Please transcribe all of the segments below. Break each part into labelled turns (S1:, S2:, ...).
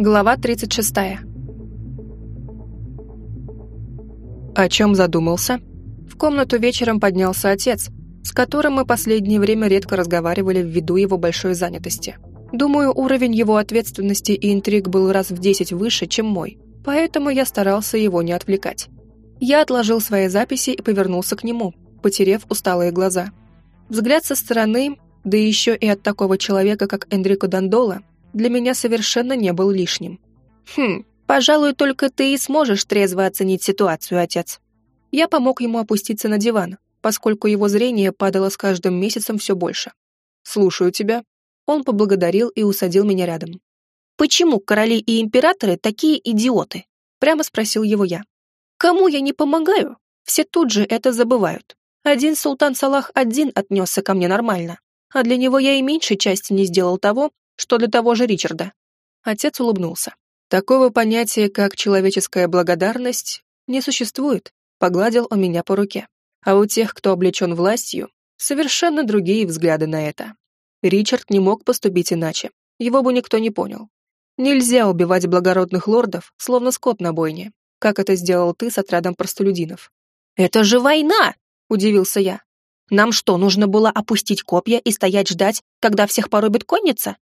S1: Глава 36. О чем задумался? В комнату вечером поднялся отец, с которым мы последнее время редко разговаривали ввиду его большой занятости. Думаю, уровень его ответственности и интриг был раз в десять выше, чем мой, поэтому я старался его не отвлекать. Я отложил свои записи и повернулся к нему, потерев усталые глаза. Взгляд со стороны, да еще и от такого человека, как Энрико Дандола, для меня совершенно не был лишним. «Хм, пожалуй, только ты и сможешь трезво оценить ситуацию, отец». Я помог ему опуститься на диван, поскольку его зрение падало с каждым месяцем все больше. «Слушаю тебя». Он поблагодарил и усадил меня рядом. «Почему короли и императоры такие идиоты?» Прямо спросил его я. «Кому я не помогаю? Все тут же это забывают. Один султан Салах один отнесся ко мне нормально, а для него я и меньшей части не сделал того, что для того же Ричарда. Отец улыбнулся. Такого понятия, как человеческая благодарность, не существует, погладил он меня по руке. А у тех, кто облечен властью, совершенно другие взгляды на это. Ричард не мог поступить иначе, его бы никто не понял. Нельзя убивать благородных лордов, словно скот на бойне, как это сделал ты с отрядом простолюдинов. «Это же война!» — удивился я. «Нам что, нужно было опустить копья и стоять ждать, когда всех порубит конница?»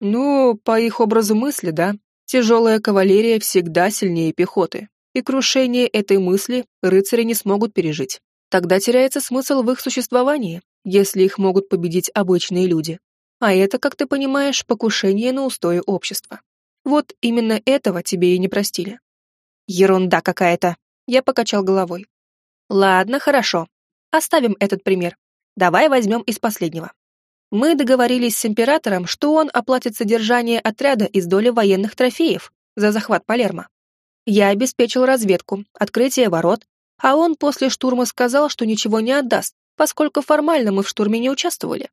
S1: «Ну, по их образу мысли, да. Тяжелая кавалерия всегда сильнее пехоты, и крушение этой мысли рыцари не смогут пережить. Тогда теряется смысл в их существовании, если их могут победить обычные люди. А это, как ты понимаешь, покушение на устои общества. Вот именно этого тебе и не простили». «Ерунда какая-то», — я покачал головой. «Ладно, хорошо. Оставим этот пример. Давай возьмем из последнего. Мы договорились с императором, что он оплатит содержание отряда из доли военных трофеев за захват Палермо. Я обеспечил разведку, открытие ворот, а он после штурма сказал, что ничего не отдаст, поскольку формально мы в штурме не участвовали.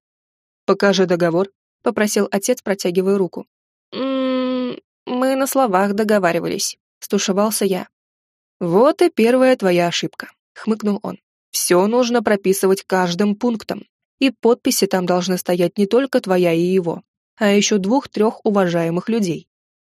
S1: «Покажи договор», — попросил отец, протягивая руку. «М «М-м, -м, «Мы на словах договаривались», — стушевался я. «Вот и первая твоя ошибка», — хмыкнул он. Все нужно прописывать каждым пунктом, и подписи там должны стоять не только твоя и его, а еще двух-трех уважаемых людей.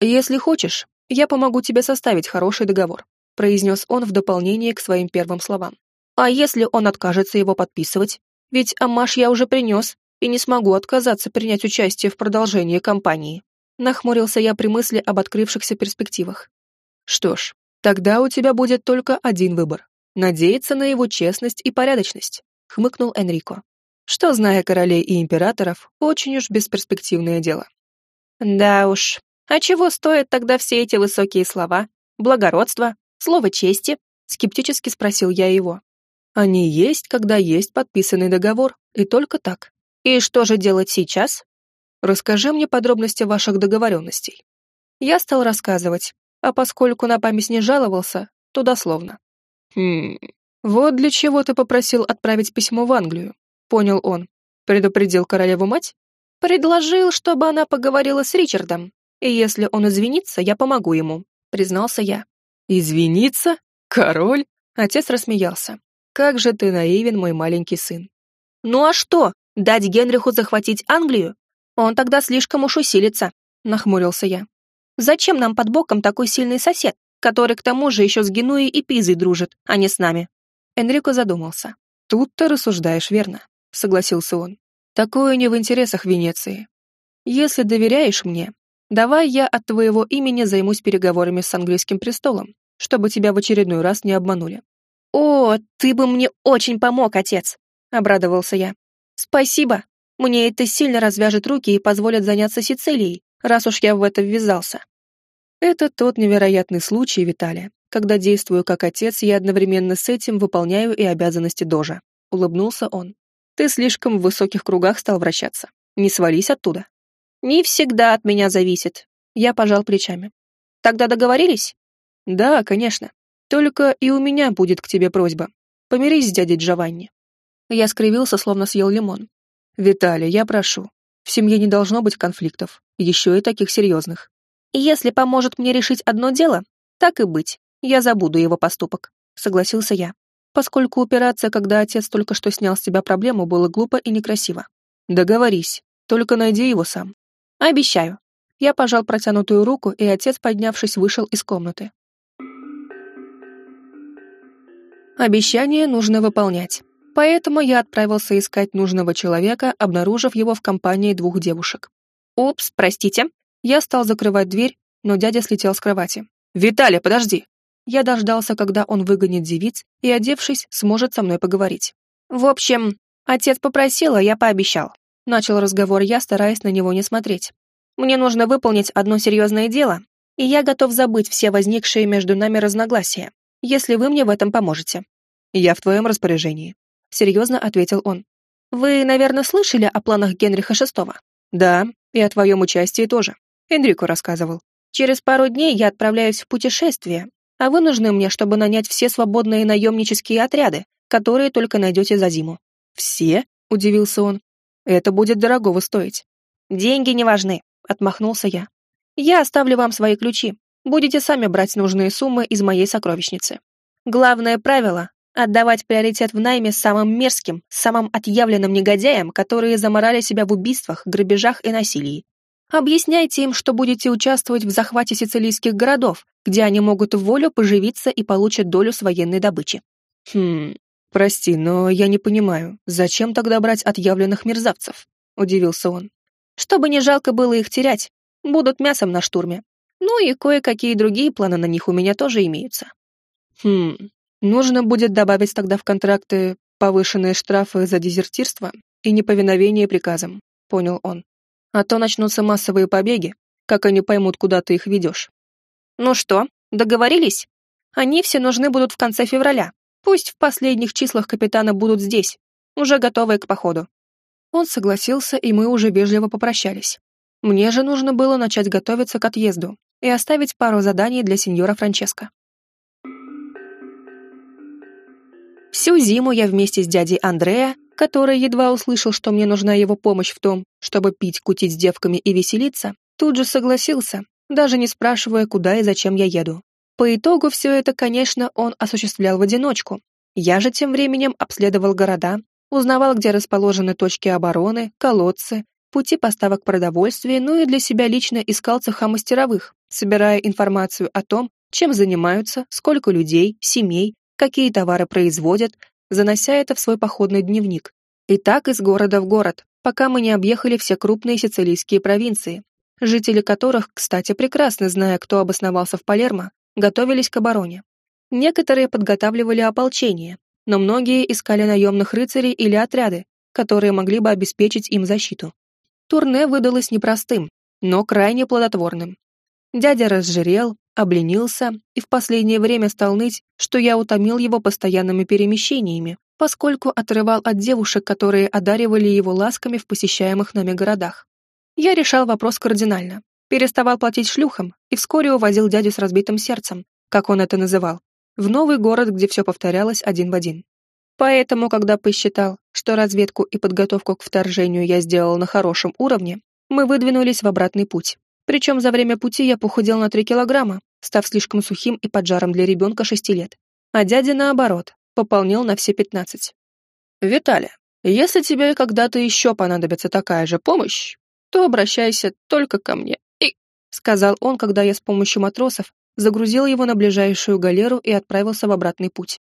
S1: Если хочешь, я помогу тебе составить хороший договор, произнес он в дополнение к своим первым словам. А если он откажется его подписывать? Ведь Амаш я уже принес, и не смогу отказаться принять участие в продолжении кампании. Нахмурился я при мысли об открывшихся перспективах. Что ж, тогда у тебя будет только один выбор надеяться на его честность и порядочность», — хмыкнул Энрико. «Что, зная королей и императоров, очень уж бесперспективное дело». «Да уж, а чего стоят тогда все эти высокие слова? Благородство? Слово чести?» — скептически спросил я его. «Они есть, когда есть подписанный договор, и только так. И что же делать сейчас?» «Расскажи мне подробности ваших договоренностей». Я стал рассказывать, а поскольку на память не жаловался, то дословно. «Хм, вот для чего ты попросил отправить письмо в Англию», — понял он. Предупредил королеву-мать? Предложил, чтобы она поговорила с Ричардом, и если он извинится, я помогу ему, признался я. «Извиниться? Король?» Отец рассмеялся. «Как же ты наивен, мой маленький сын». «Ну а что, дать Генриху захватить Англию? Он тогда слишком уж усилится», — нахмурился я. «Зачем нам под боком такой сильный сосед, который к тому же еще с Генуей и Пизой дружит, а не с нами. Энрико задумался. «Тут ты рассуждаешь верно», — согласился он. «Такое не в интересах Венеции. Если доверяешь мне, давай я от твоего имени займусь переговорами с английским престолом, чтобы тебя в очередной раз не обманули». «О, ты бы мне очень помог, отец!» — обрадовался я. «Спасибо. Мне это сильно развяжет руки и позволит заняться Сицилией, раз уж я в это ввязался. Это тот невероятный случай, Виталия, когда действую как отец, я одновременно с этим выполняю и обязанности Дожа. Улыбнулся он. Ты слишком в высоких кругах стал вращаться. Не свались оттуда. Не всегда от меня зависит. Я пожал плечами. Тогда договорились? Да, конечно. Только и у меня будет к тебе просьба. Помирись с дядей Джованни. Я скривился, словно съел лимон. Виталий, я прошу. В семье не должно быть конфликтов, еще и таких серьезных. Если поможет мне решить одно дело, так и быть, я забуду его поступок», — согласился я, поскольку упираться, когда отец только что снял с тебя проблему, было глупо и некрасиво. «Договорись, только найди его сам». «Обещаю». Я пожал протянутую руку, и отец, поднявшись, вышел из комнаты. Обещание нужно выполнять. Поэтому я отправился искать нужного человека, обнаружив его в компании двух девушек. «Упс, простите». Я стал закрывать дверь, но дядя слетел с кровати. «Виталий, подожди!» Я дождался, когда он выгонит девиц и, одевшись, сможет со мной поговорить. «В общем, отец попросил, а я пообещал». Начал разговор я, стараясь на него не смотреть. «Мне нужно выполнить одно серьезное дело, и я готов забыть все возникшие между нами разногласия, если вы мне в этом поможете». «Я в твоем распоряжении», — серьезно ответил он. «Вы, наверное, слышали о планах Генриха VI?» «Да, и о твоем участии тоже. Энрико рассказывал. Через пару дней я отправляюсь в путешествие, а вы нужны мне, чтобы нанять все свободные наемнические отряды, которые только найдете за зиму». «Все?» — удивился он. «Это будет дорогого стоить». «Деньги не важны», — отмахнулся я. «Я оставлю вам свои ключи. Будете сами брать нужные суммы из моей сокровищницы. Главное правило Отдавать приоритет в найме самым мерзким, самым отъявленным негодяям, которые заморали себя в убийствах, грабежах и насилии. Объясняйте им, что будете участвовать в захвате сицилийских городов, где они могут в волю поживиться и получат долю с военной добычи. Хм, прости, но я не понимаю, зачем тогда брать отъявленных мерзавцев? Удивился он. Чтобы не жалко было их терять, будут мясом на штурме. Ну и кое-какие другие планы на них у меня тоже имеются. Хм, Нужно будет добавить тогда в контракты повышенные штрафы за дезертирство и неповиновение приказам, понял он. А то начнутся массовые побеги, как они поймут, куда ты их ведешь. Ну что, договорились? Они все нужны будут в конце февраля. Пусть в последних числах капитана будут здесь, уже готовые к походу. Он согласился, и мы уже вежливо попрощались. Мне же нужно было начать готовиться к отъезду и оставить пару заданий для сеньора Франческо. Всю зиму я вместе с дядей Андреа, который едва услышал, что мне нужна его помощь в том, чтобы пить, кутить с девками и веселиться, тут же согласился, даже не спрашивая, куда и зачем я еду. По итогу все это, конечно, он осуществлял в одиночку. Я же тем временем обследовал города, узнавал, где расположены точки обороны, колодцы, пути поставок продовольствия, ну и для себя лично искал цеха мастеровых, собирая информацию о том, чем занимаются, сколько людей, семей, какие товары производят, занося это в свой походный дневник. И так из города в город, пока мы не объехали все крупные сицилийские провинции, жители которых, кстати, прекрасно зная, кто обосновался в Палермо, готовились к обороне. Некоторые подготавливали ополчение, но многие искали наемных рыцарей или отряды, которые могли бы обеспечить им защиту. Турне выдалось непростым, но крайне плодотворным. Дядя разжирел, обленился и в последнее время стал ныть, что я утомил его постоянными перемещениями, поскольку отрывал от девушек, которые одаривали его ласками в посещаемых нами городах. Я решал вопрос кардинально, переставал платить шлюхам и вскоре увозил дядю с разбитым сердцем, как он это называл, в новый город, где все повторялось один в один. Поэтому, когда посчитал, что разведку и подготовку к вторжению я сделал на хорошем уровне, мы выдвинулись в обратный путь. Причем за время пути я похудел на 3 килограмма, став слишком сухим и поджаром для ребенка 6 лет. А дядя, наоборот, пополнил на все 15. «Виталя, если тебе когда-то еще понадобится такая же помощь, то обращайся только ко мне», и... сказал он, когда я с помощью матросов загрузил его на ближайшую галеру и отправился в обратный путь.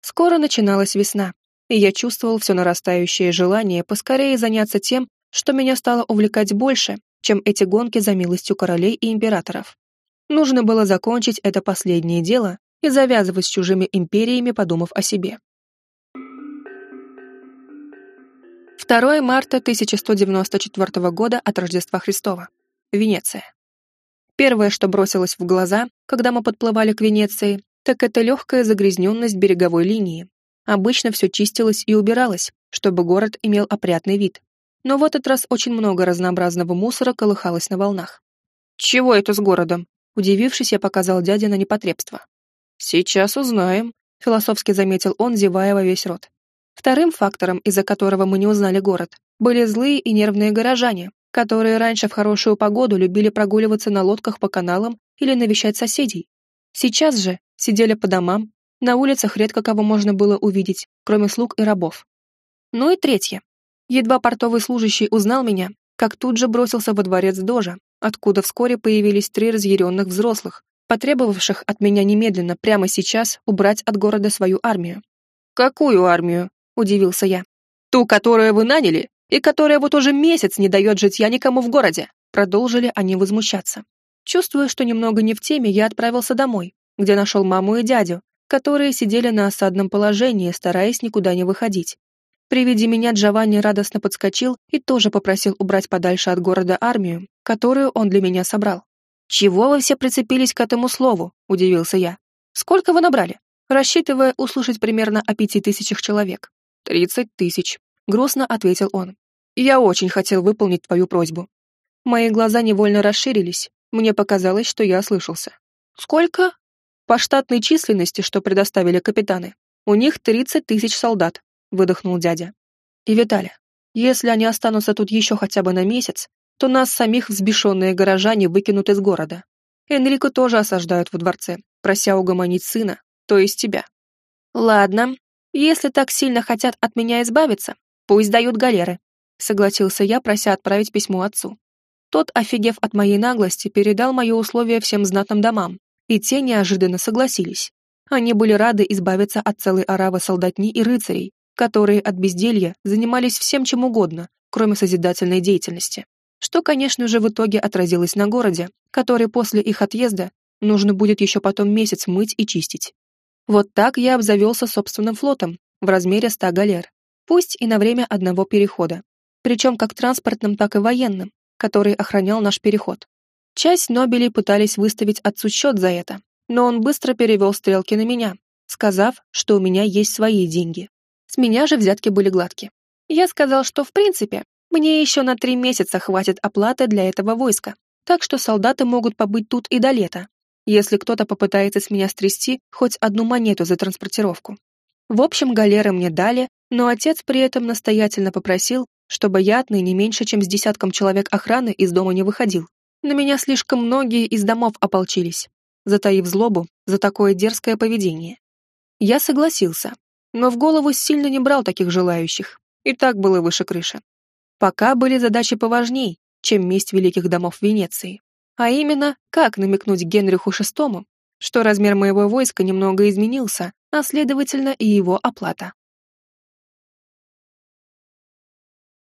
S1: Скоро начиналась весна, и я чувствовал все нарастающее желание поскорее заняться тем, что меня стало увлекать больше, чем эти гонки за милостью королей и императоров. Нужно было закончить это последнее дело и завязывать с чужими империями, подумав о себе. 2 марта 1194 года от Рождества Христова. Венеция. Первое, что бросилось в глаза, когда мы подплывали к Венеции, так это легкая загрязненность береговой линии. Обычно все чистилось и убиралось, чтобы город имел опрятный вид но в этот раз очень много разнообразного мусора колыхалось на волнах. «Чего это с городом?» Удивившись, я показал дяде на непотребство. «Сейчас узнаем», — философски заметил он, зевая во весь рот. Вторым фактором, из-за которого мы не узнали город, были злые и нервные горожане, которые раньше в хорошую погоду любили прогуливаться на лодках по каналам или навещать соседей. Сейчас же сидели по домам, на улицах редко кого можно было увидеть, кроме слуг и рабов. Ну и третье. Едва портовый служащий узнал меня, как тут же бросился во дворец Дожа, откуда вскоре появились три разъяренных взрослых, потребовавших от меня немедленно прямо сейчас убрать от города свою армию. «Какую армию?» – удивился я. «Ту, которую вы наняли, и которая вот уже месяц не дает житья никому в городе», – продолжили они возмущаться. Чувствуя, что немного не в теме, я отправился домой, где нашел маму и дядю, которые сидели на осадном положении, стараясь никуда не выходить. При виде меня Джованни радостно подскочил и тоже попросил убрать подальше от города армию, которую он для меня собрал. «Чего вы все прицепились к этому слову?» – удивился я. «Сколько вы набрали?» Рассчитывая услышать примерно о пяти тысячах человек. «Тридцать тысяч», – грустно ответил он. «Я очень хотел выполнить твою просьбу». Мои глаза невольно расширились, мне показалось, что я ослышался. «Сколько?» «По штатной численности, что предоставили капитаны. У них тридцать тысяч солдат», – выдохнул дядя. «И Виталя, если они останутся тут еще хотя бы на месяц, то нас самих взбешенные горожане выкинут из города. Энрику тоже осаждают во дворце, прося угомонить сына, то есть тебя. Ладно, если так сильно хотят от меня избавиться, пусть дают галеры, согласился я, прося отправить письмо отцу. Тот, офигев от моей наглости, передал мои условия всем знатным домам, и те неожиданно согласились. Они были рады избавиться от целой оравы солдатни и рыцарей, которые от безделья занимались всем чем угодно, кроме созидательной деятельности что, конечно же, в итоге отразилось на городе, который после их отъезда нужно будет еще потом месяц мыть и чистить. Вот так я обзавелся собственным флотом в размере 100 галер, пусть и на время одного перехода, причем как транспортным, так и военным, который охранял наш переход. Часть Нобелей пытались выставить отцу счет за это, но он быстро перевел стрелки на меня, сказав, что у меня есть свои деньги. С меня же взятки были гладкие. Я сказал, что в принципе мне еще на три месяца хватит оплаты для этого войска, так что солдаты могут побыть тут и до лета, если кто-то попытается с меня стрясти хоть одну монету за транспортировку. В общем, галеры мне дали, но отец при этом настоятельно попросил, чтобы я отныне меньше, чем с десятком человек охраны из дома не выходил. На меня слишком многие из домов ополчились, затаив злобу за такое дерзкое поведение. Я согласился, но в голову сильно не брал таких желающих, и так было выше крыши. Пока были задачи поважней, чем месть великих домов Венеции. А именно, как намекнуть Генриху VI, что размер моего войска немного изменился, а следовательно и его оплата.